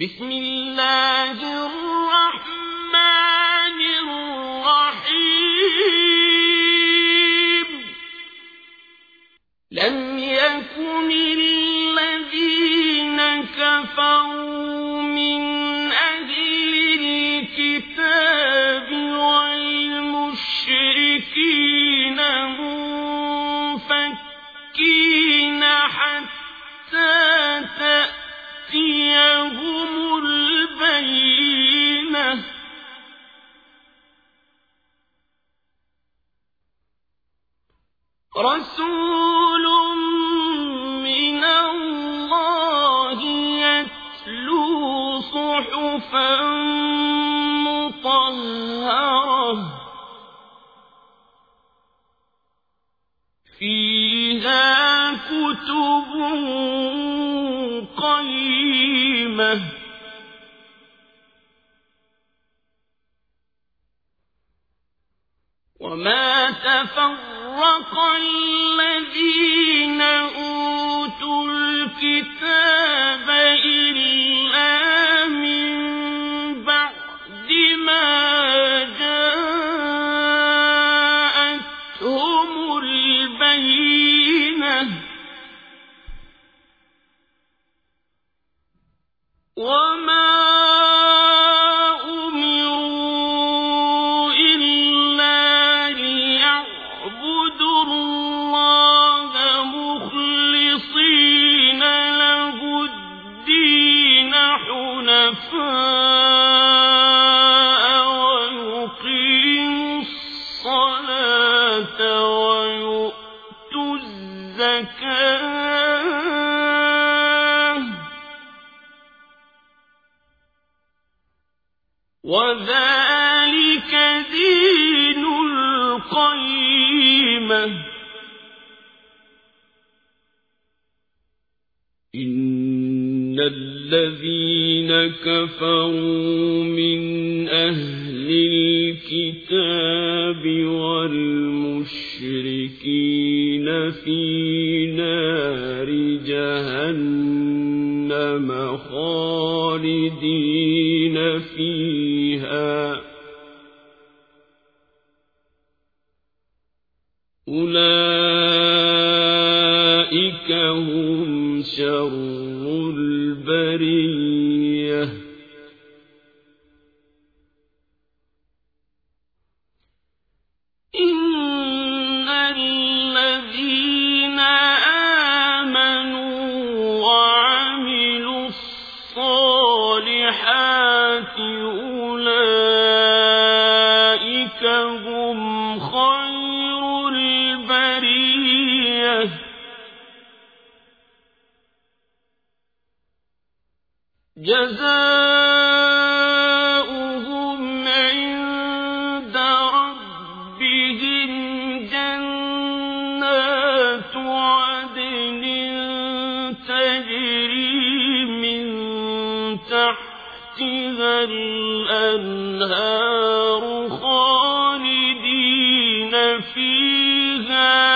بسم الله الرحمن الرحيم. لم يكن الذين كفروا رسول من الله يتلو صحفا مطهرة فيها كتب قيمة وما تفرق الذين الزكاة وذلك دين القيمة إن الذين كفروا من أهل الكتاب والمشركين في نار جهنم خالدين فيها. أولئك البرية إن الذين آمنوا وعملوا الصالحات جزاؤهم عند ربهم جنات عدن تجري من تحتها الأنهار خالدين فيها